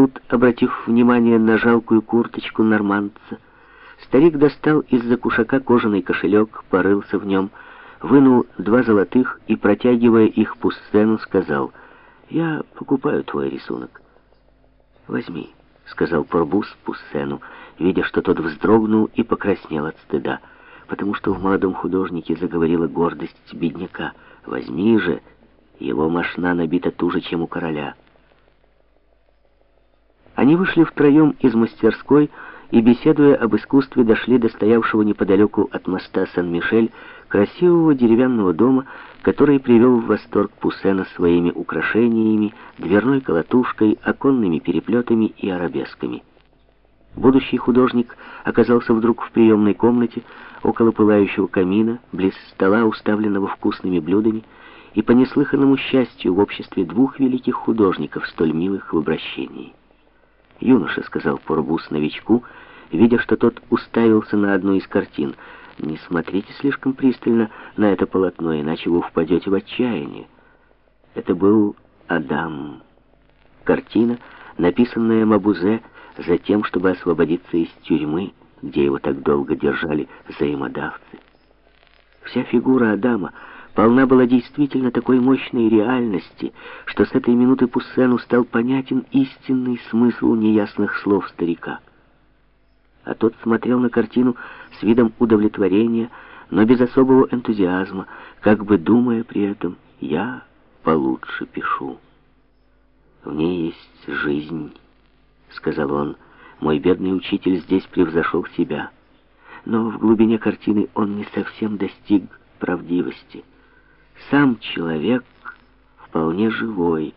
Тут, обратив внимание на жалкую курточку нормандца, старик достал из-за кушака кожаный кошелек, порылся в нем, вынул два золотых и, протягивая их Пуссену, сказал, «Я покупаю твой рисунок». «Возьми», — сказал Порбус Пуссену, видя, что тот вздрогнул и покраснел от стыда, потому что в молодом художнике заговорила гордость бедняка. «Возьми же, его мошна набита туже, чем у короля». Они вышли втроем из мастерской и, беседуя об искусстве, дошли до стоявшего неподалеку от моста Сан-Мишель красивого деревянного дома, который привел в восторг Пуссена своими украшениями, дверной колотушкой, оконными переплетами и арабесками. Будущий художник оказался вдруг в приемной комнате, около пылающего камина, близ стола, уставленного вкусными блюдами, и по неслыханному счастью в обществе двух великих художников, столь милых в обращении. «Юноша», — сказал Порбус новичку, видя, что тот уставился на одну из картин, «не смотрите слишком пристально на это полотно, иначе вы впадете в отчаяние». Это был Адам. Картина, написанная Мабузе за тем, чтобы освободиться из тюрьмы, где его так долго держали взаимодавцы. Вся фигура Адама — полна была действительно такой мощной реальности, что с этой минуты Пуссену стал понятен истинный смысл неясных слов старика. А тот смотрел на картину с видом удовлетворения, но без особого энтузиазма, как бы думая при этом «я получше пишу». «В ней есть жизнь», — сказал он, — «мой бедный учитель здесь превзошел себя». Но в глубине картины он не совсем достиг правдивости. Сам человек вполне живой.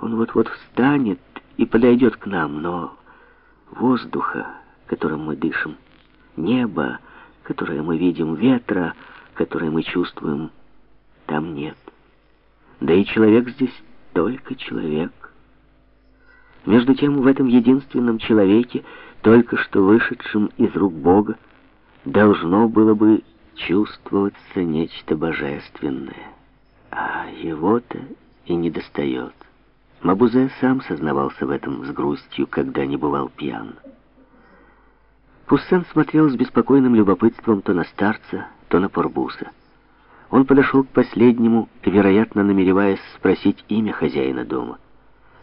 Он вот-вот встанет и подойдет к нам, но воздуха, которым мы дышим, неба, которое мы видим, ветра, которое мы чувствуем, там нет. Да и человек здесь только человек. Между тем, в этом единственном человеке, только что вышедшем из рук Бога, должно было бы чувствоваться нечто божественное а его-то и не достает. Мабузе сам сознавался в этом с грустью, когда не бывал пьян. Пуссен смотрел с беспокойным любопытством то на старца, то на Порбуса. Он подошел к последнему, вероятно, намереваясь спросить имя хозяина дома.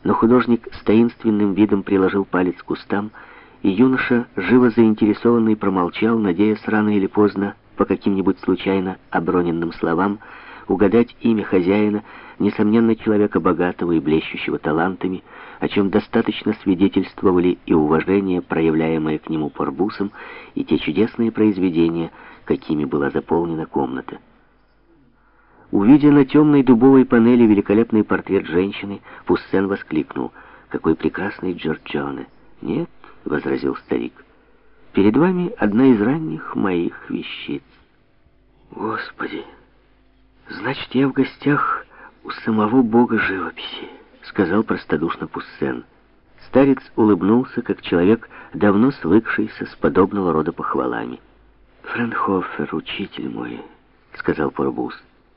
Но художник с таинственным видом приложил палец к кустам, и юноша, живо заинтересованный, промолчал, надеясь рано или поздно, по каким-нибудь случайно оброненным словам, угадать имя хозяина, несомненно, человека богатого и блещущего талантами, о чем достаточно свидетельствовали и уважение, проявляемое к нему Порбусом, и те чудесные произведения, какими была заполнена комната. Увидя на темной дубовой панели великолепный портрет женщины, Пуссен воскликнул, «Какой прекрасный Джорджоне!» «Нет», — возразил старик, — «перед вами одна из ранних моих вещиц». «Господи!» «Значит, я в гостях у самого бога живописи», — сказал простодушно Пуссен. Старец улыбнулся, как человек, давно свыкшийся с подобного рода похвалами. «Френхофер, учитель мой», — сказал Порбус,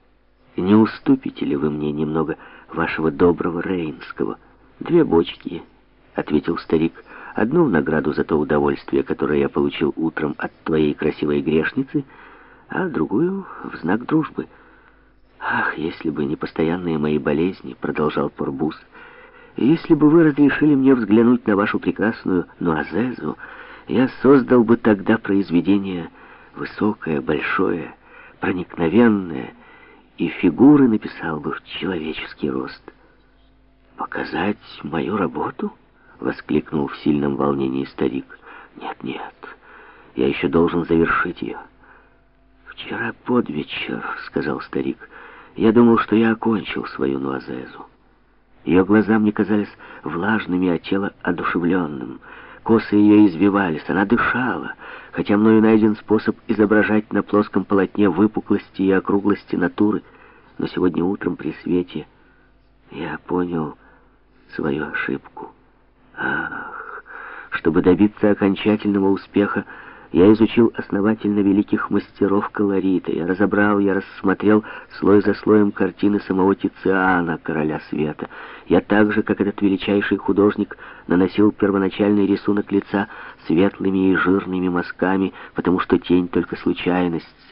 — «не уступите ли вы мне немного вашего доброго рейнского?» «Две бочки», — ответил старик, — «одну в награду за то удовольствие, которое я получил утром от твоей красивой грешницы, а другую в знак дружбы». «Ах, если бы не постоянные мои болезни», — продолжал Порбус, «если бы вы разрешили мне взглянуть на вашу прекрасную Нуазезу, я создал бы тогда произведение высокое, большое, проникновенное, и фигуры написал бы в человеческий рост». «Показать мою работу?» — воскликнул в сильном волнении старик. «Нет, нет, я еще должен завершить ее». «Вчера под вечер», — сказал старик, — я думал, что я окончил свою Нуазезу. Ее глаза мне казались влажными, а тело одушевленным. Косы ее извивались, она дышала, хотя мною найден способ изображать на плоском полотне выпуклости и округлости натуры. Но сегодня утром при свете я понял свою ошибку. Ах, чтобы добиться окончательного успеха, Я изучил основательно великих мастеров колорита. Я разобрал, я рассмотрел слой за слоем картины самого Тициана, короля света. Я так же, как этот величайший художник, наносил первоначальный рисунок лица светлыми и жирными мазками, потому что тень — только случайность,